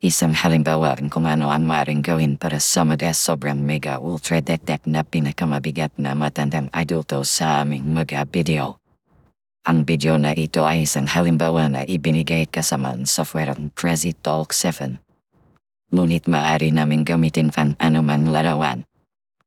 Isang halimbawa kung ano ang maaaring gawin para sa mga eh, sobrang mega ultra detect na pinakamabigat na matandang adulto sa aming mga video. Ang video na ito ay isang halimbawa na ibinigay kasama ang software ng Crazy Talk 7. Ngunit maaari namin gamitin fan anumang larawan.